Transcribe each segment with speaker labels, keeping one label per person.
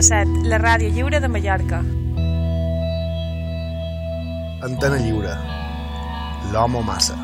Speaker 1: 97, la ràdio lliure de Mallorca.
Speaker 2: Antena lliure. L'home massa.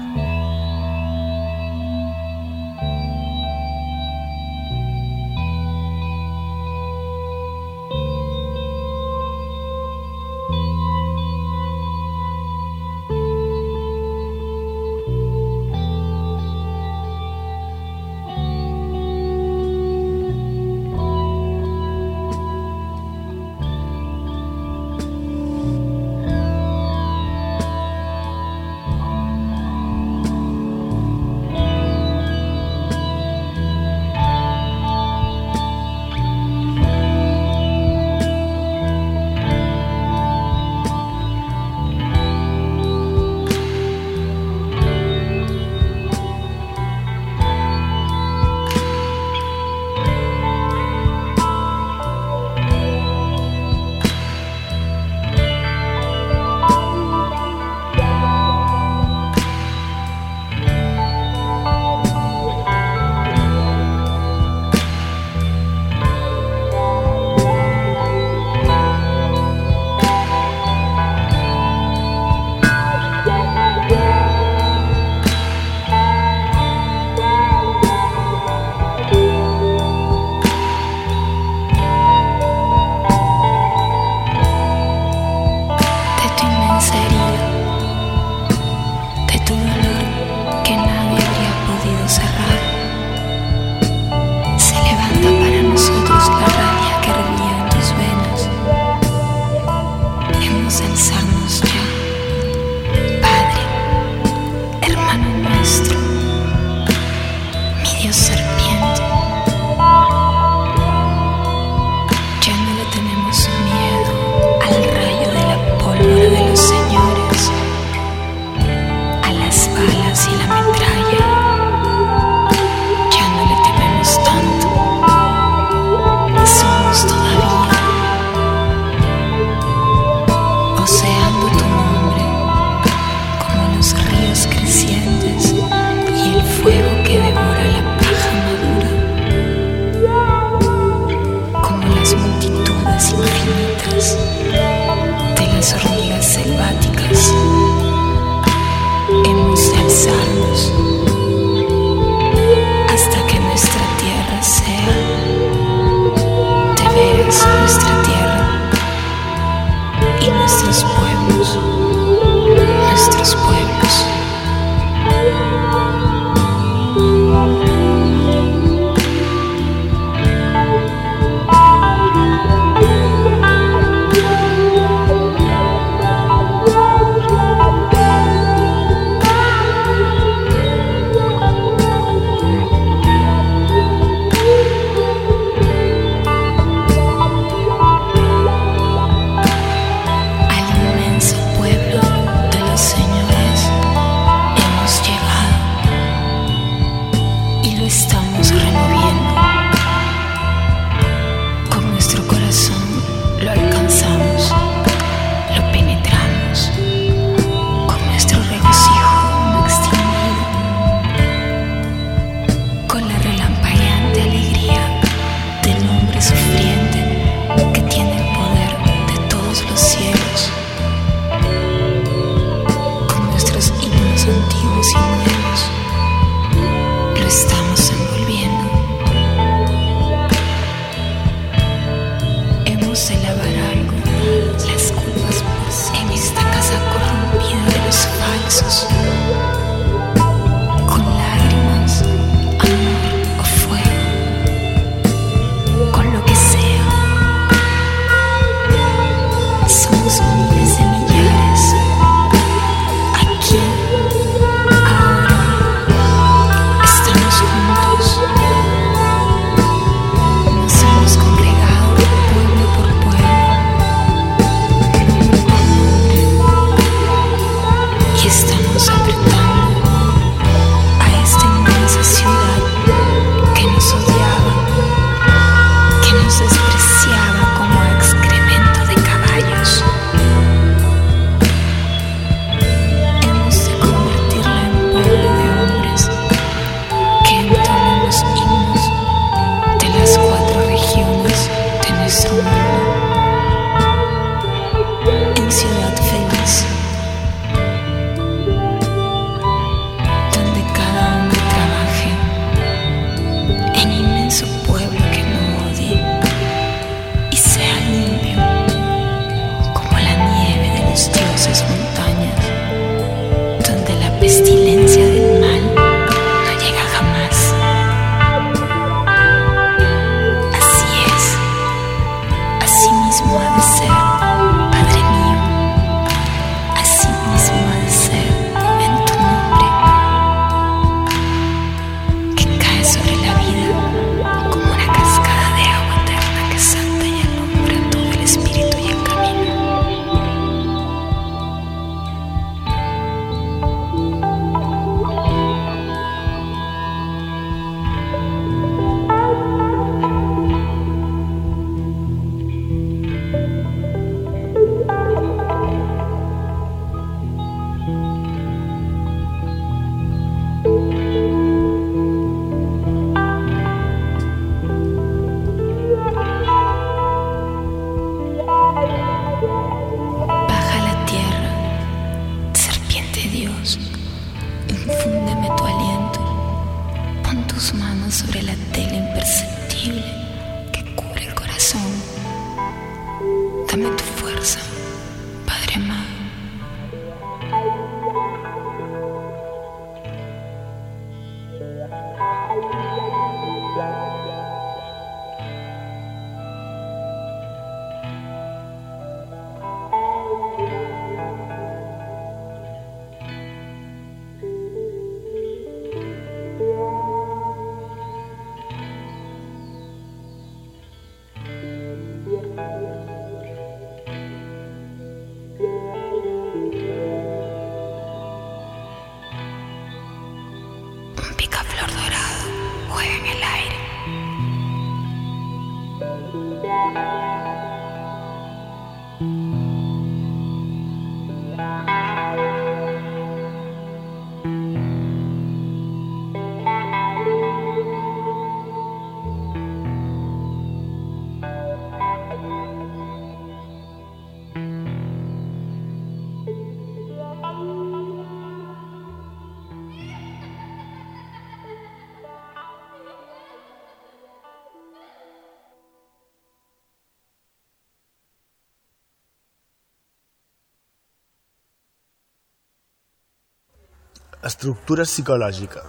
Speaker 3: Estructura psicològica.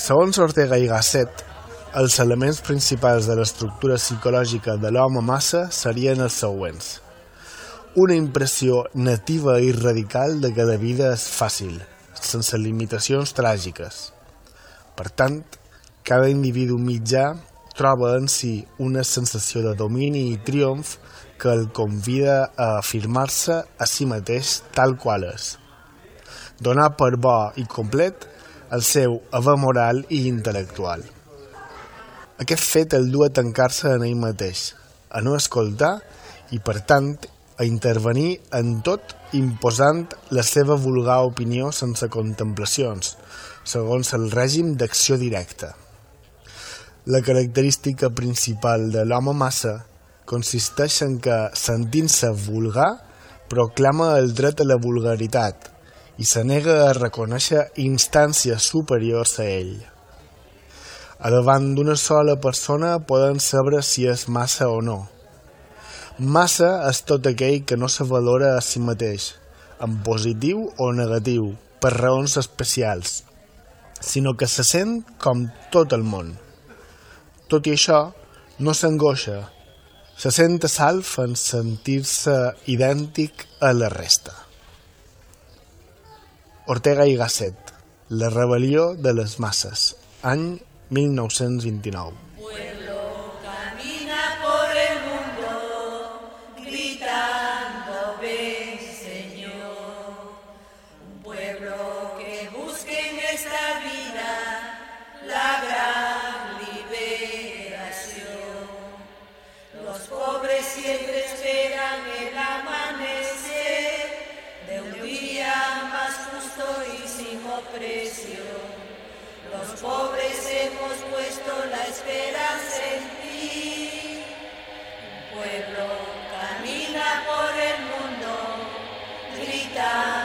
Speaker 3: Segons Ortega i Gasset, els elements principals de l'estructura psicològica de l'home massa serien els següents. Una impressió nativa i radical de que la vida és fàcil, sense limitacions tràgiques. Per tant, cada individu mitjà troba en si una sensació de domini i triomf que el convida a afirmar-se a si mateix tal qual és donar per bo i complet el seu haver moral i intel·lectual. Aquest fet el du a tancar-se en ell mateix, a no escoltar i, per tant, a intervenir en tot imposant la seva vulgar opinió sense contemplacions, segons el règim d'acció directa. La característica principal de l'home massa consisteix en que, sentint-se vulgar, proclama el dret a la vulgaritat, i se nega a reconèixer instàncies superiors a ell. A davant d'una sola persona poden saber si és massa o no. Massa és tot aquell que no se valora a si mateix, en positiu o negatiu, per raons especials, sinó que se sent com tot el món. Tot i això, no s'angoixa, se sent a salf en sentir-se idèntic a la resta. Ortega i Gasset, La rebel·lió de les masses, any en ti.
Speaker 4: Pueblo camina por el mundo, grita.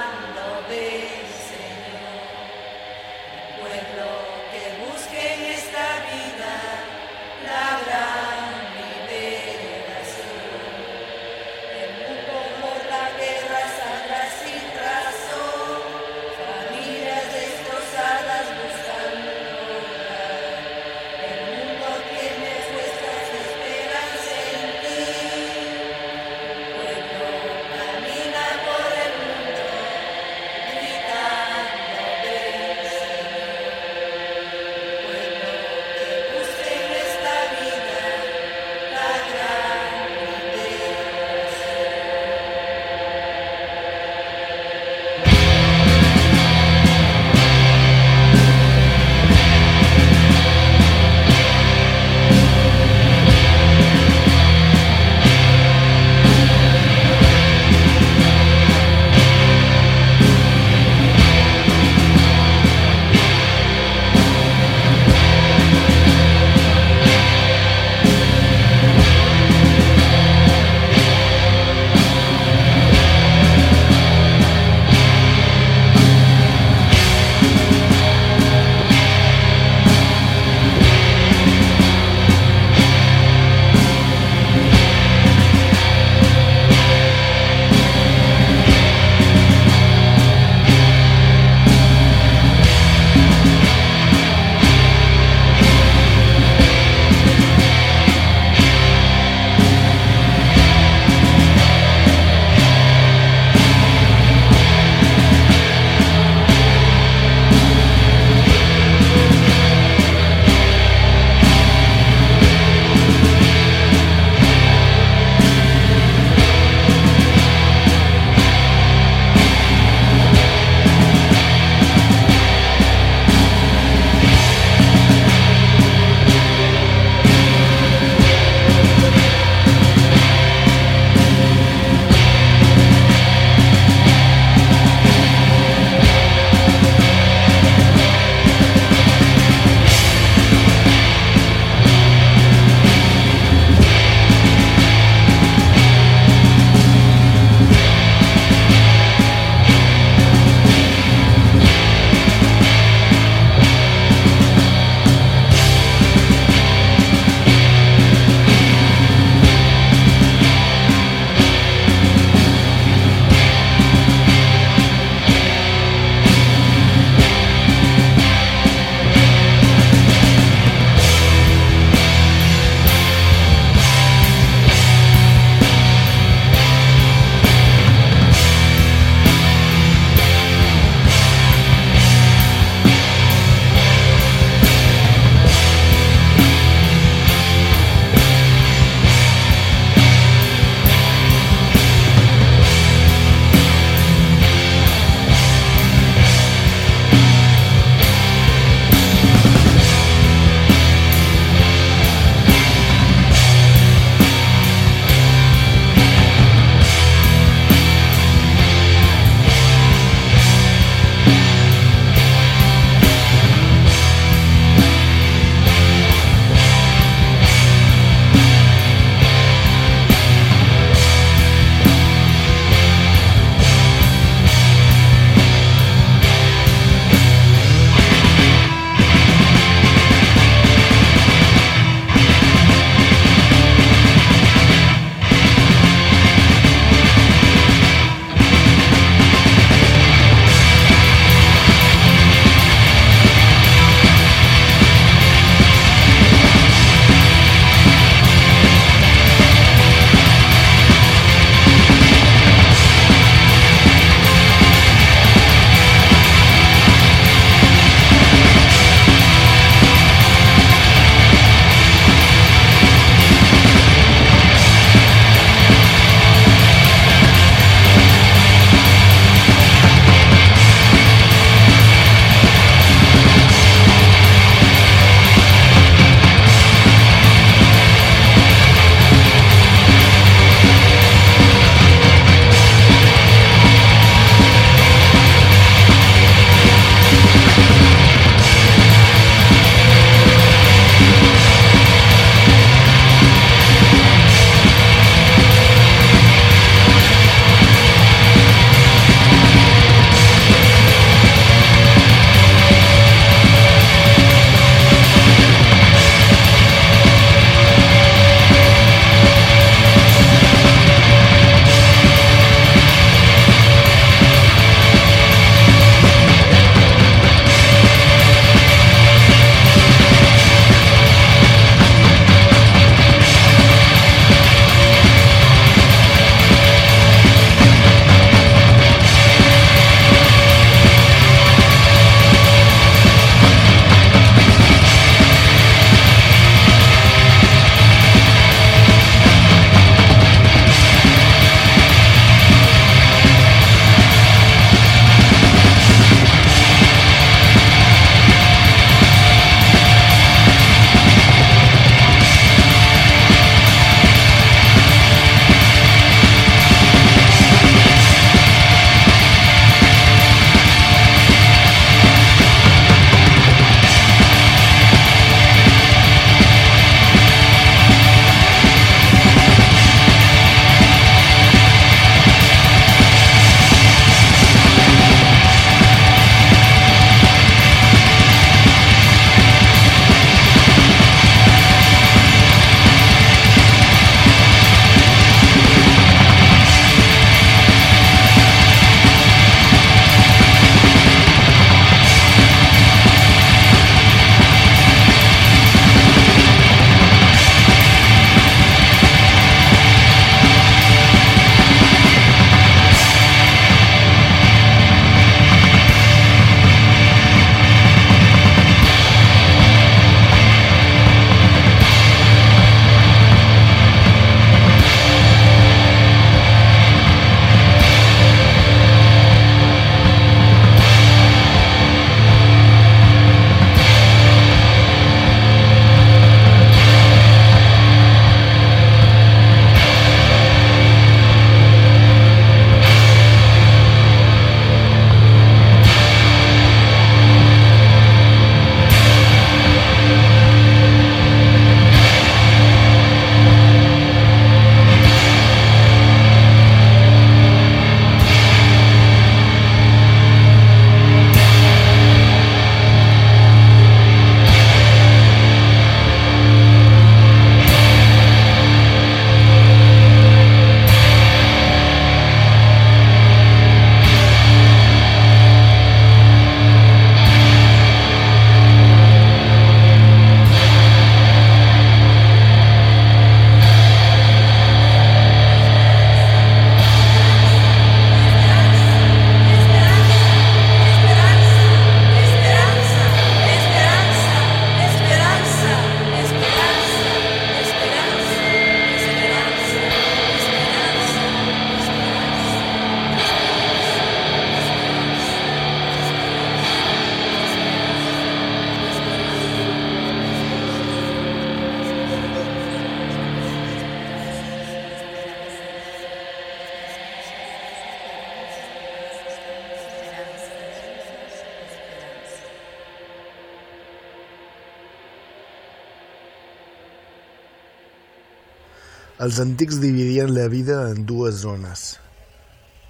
Speaker 3: Els antics dividien la vida en dues zones.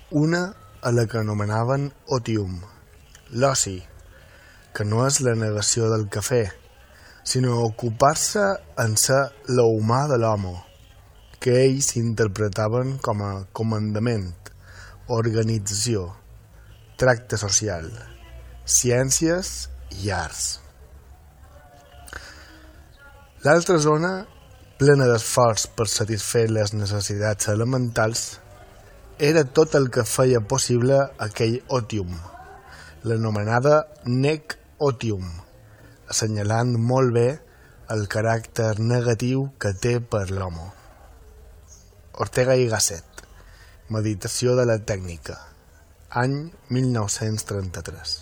Speaker 3: Una a la que anomenaven otium, l'oci, que no és la negació del cafè, sinó ocupar-se en ser l'humà de l'home, que ells interpretaven com a comandament, organització, tracte social, ciències i arts. L'altra zona, plena d'esforç per satisfer les necessitats elementals, era tot el que feia possible aquell otium, l'anomenada nec otium, assenyalant molt bé el caràcter negatiu que té per l'home. Ortega i Gasset, Meditació de la tècnica, any 1933.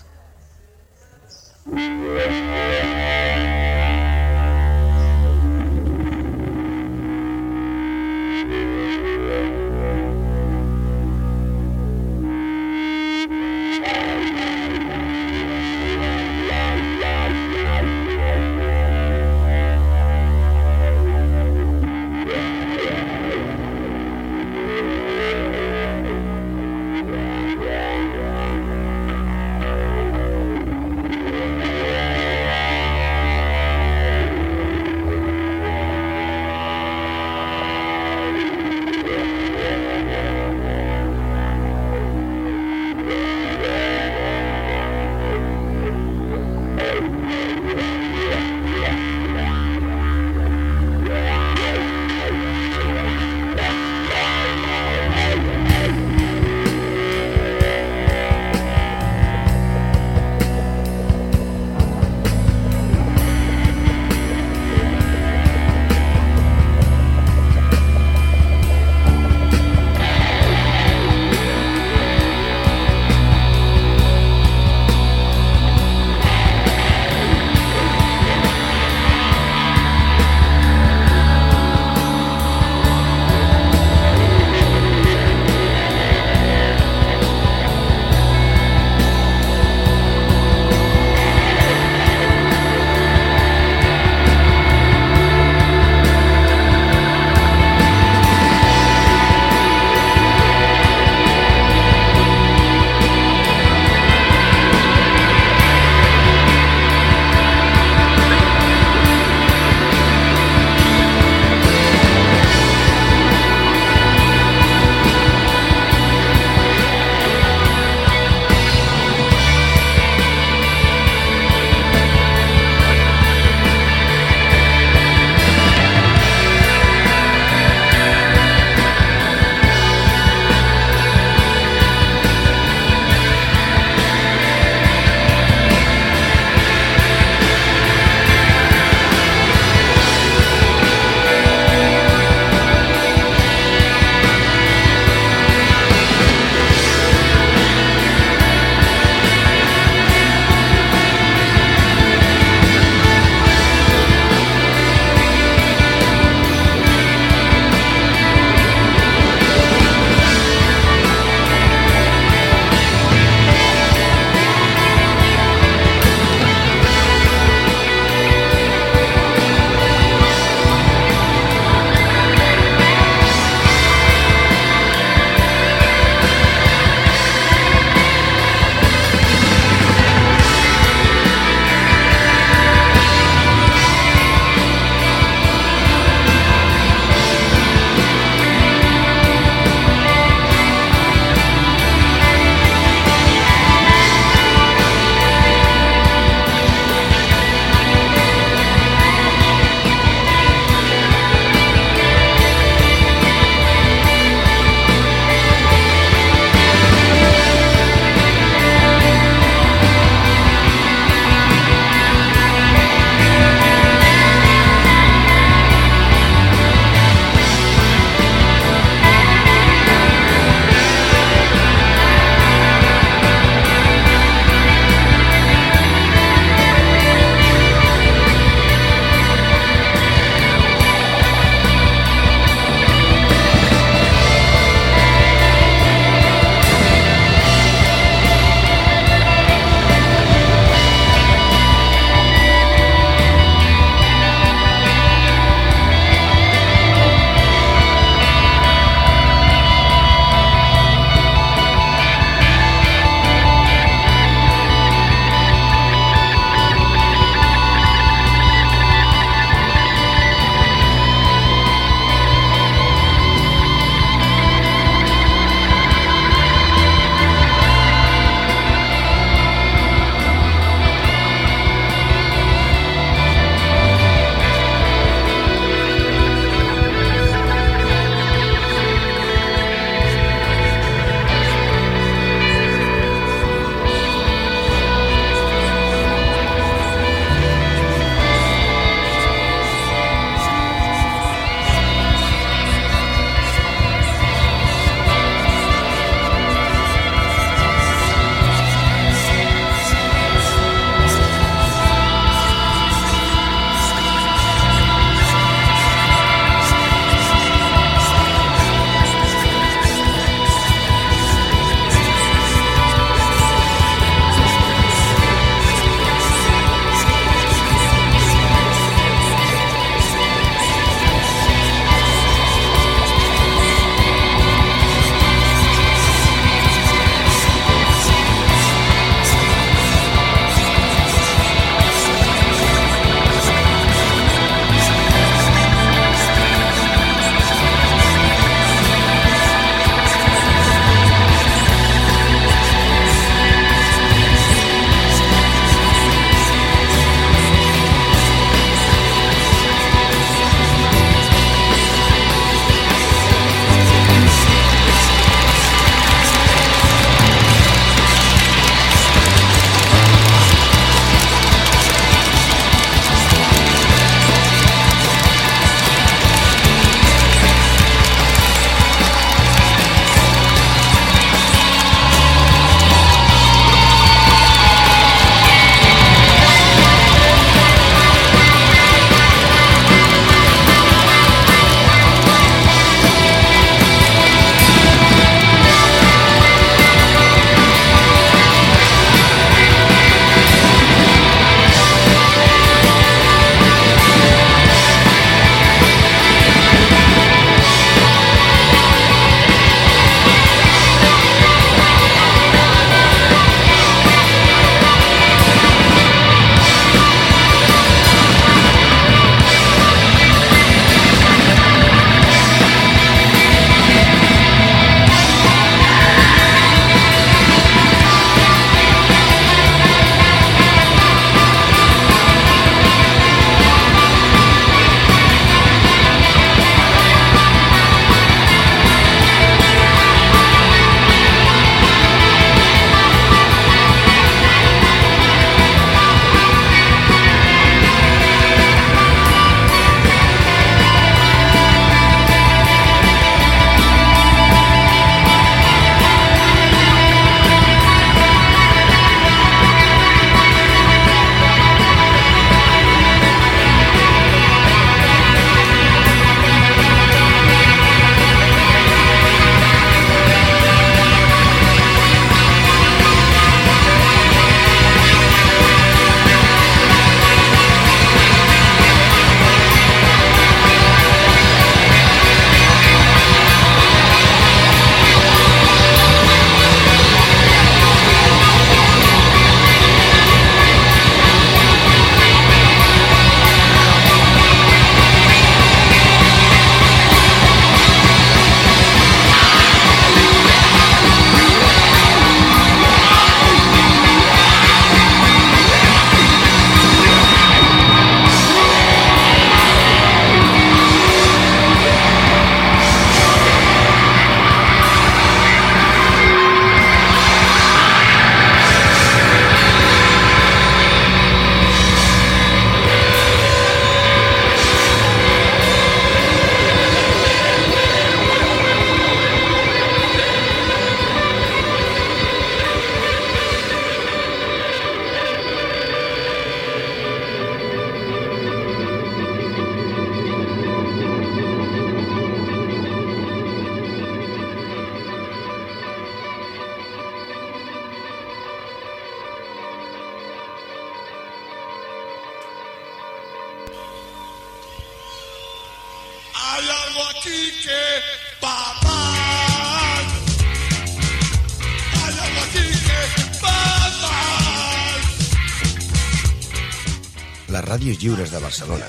Speaker 5: Les ràdios lliures de Barcelona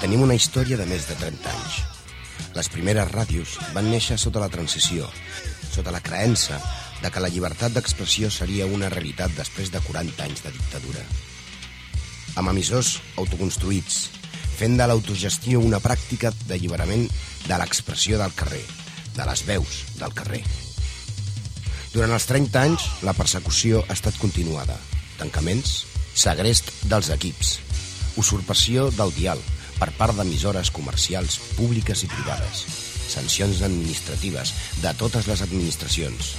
Speaker 5: tenim una història de més de 30 anys. Les primeres ràdios van néixer sota la transició, sota la creença de que la llibertat d'expressió seria una realitat després de 40 anys de dictadura. Amb emissors autoconstruïts, fent de l'autogestió una pràctica d'alliberament de l'expressió del carrer, de les veus del carrer. Durant els 30 anys, la persecució ha estat continuada. Tancaments, segrest dels equips, usurpació del dial per part d'emissores comercials públiques i privades, sancions administratives de totes les administracions.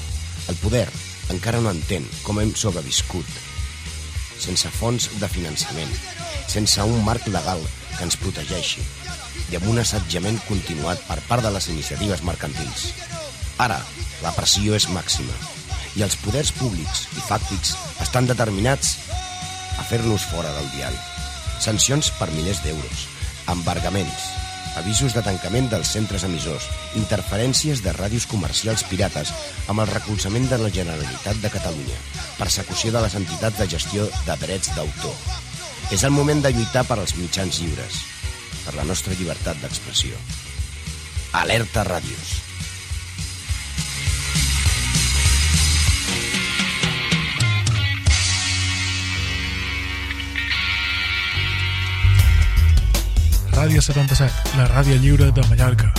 Speaker 5: El poder encara no entén com hem sobreviscut, sense fons de finançament, sense un marc legal que ens protegeixi i amb un assetjament continuat per part de les iniciatives mercantils. Ara, la pressió és màxima i els poders públics i fàctics estan determinats a fer-nos fora del dial. Sancions per milers d'euros, embargaments, avisos de tancament dels centres emissors, interferències de ràdios comercials pirates amb el recolzament de la Generalitat de Catalunya, persecució de les entitats de gestió de drets d'autor. És el moment de lluitar per als mitjans lliures, per la nostra llibertat d'expressió. Alerta Ràdios.
Speaker 6: Ràdio 77, la ràdio lliure de Mallorca.